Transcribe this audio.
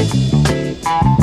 Música